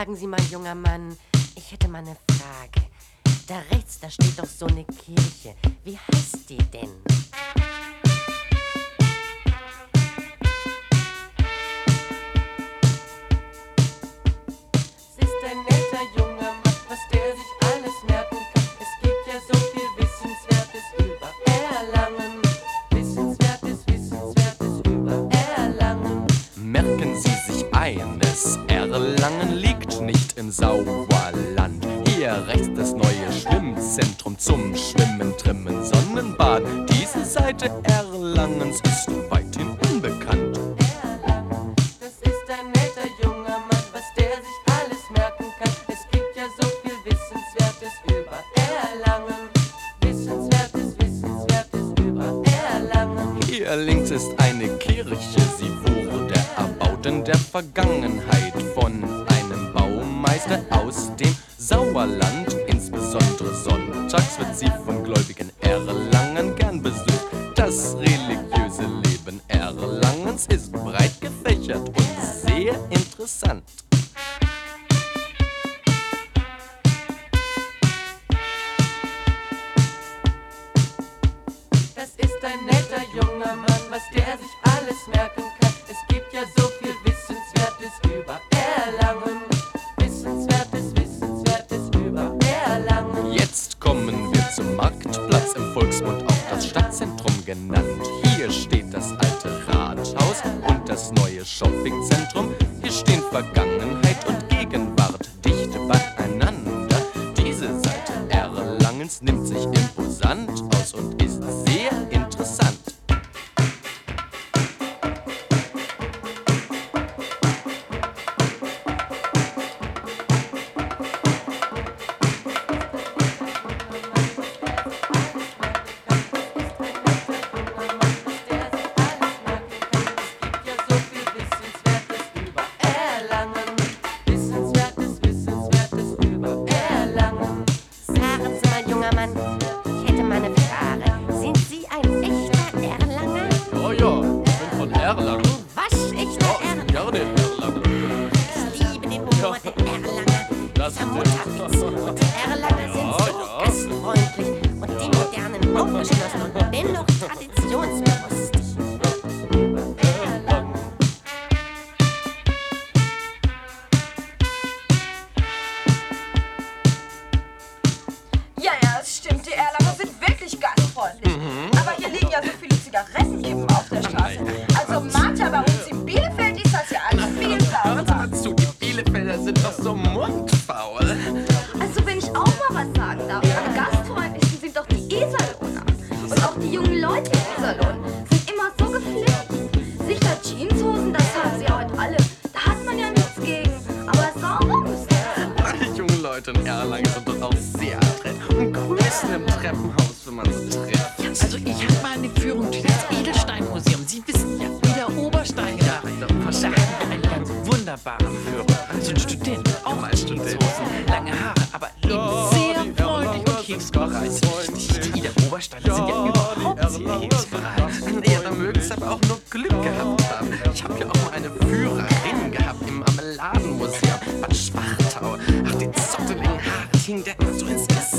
Sagen Sie mal, junger Mann, ich hätte mal eine Frage. Da rechts, da steht doch so eine Kirche. Wie heißt die denn? Es ist ein netter junger Mann, was der sich alles merken kann. Es gibt ja so viel Wissenswertes über Erlangen. Wissenswertes, Wissenswertes über Erlangen. Merken Sie sich eines, im Sauerland. Hier rechts das neue Schwimmzentrum zum Schwimmen, Trimmen, Sonnenbad. Diese Seite Erlangens ist weithin unbekannt. Erlangen, das ist ein netter junger Mann, was der sich alles merken kann. Es gibt ja so viel Wissenswertes über Erlangen. Wissenswertes, Wissenswertes über Erlangen. Hier links ist eine Kirche, sie wurde erbaut in der Vergangenheit religiöse Leben Erlangens ist breit gefächert und sehr interessant. Das ist ein netter junger Mann, was der sich alles merken kann. Es gibt ja so viel Wissenswertes über Erlangen. Wissenswertes, Wissenswertes über Erlangen. Jetzt kommen wir zum Marktplatz, im Volksmund auch das Stadtzentrum genannt. Neue Shoppingzentrum. Hier stehen Vergangenheit modernen aufgeschlossen und dennoch traditionsbewusst. Erlangen. Ja, ja, es stimmt. Die Erlanger sind wirklich gastfreundlich. Aber hier liegen ja so viele Zigaretten eben So ein Student, auch Student. Jeanshosen, lange Haare, aber eben sehr freundlich und hilfsbereit. Die der Obersteiner sind ja überhaupt sehr hilfsbereit. Da mögen sie aber auch nur Glück gehabt haben. Ich habe ja auch mal eine Führerin gehabt im Marmeladenmuseum Bad Schwartau. Ach, die zotteligen Haare hingen der so ins Gesicht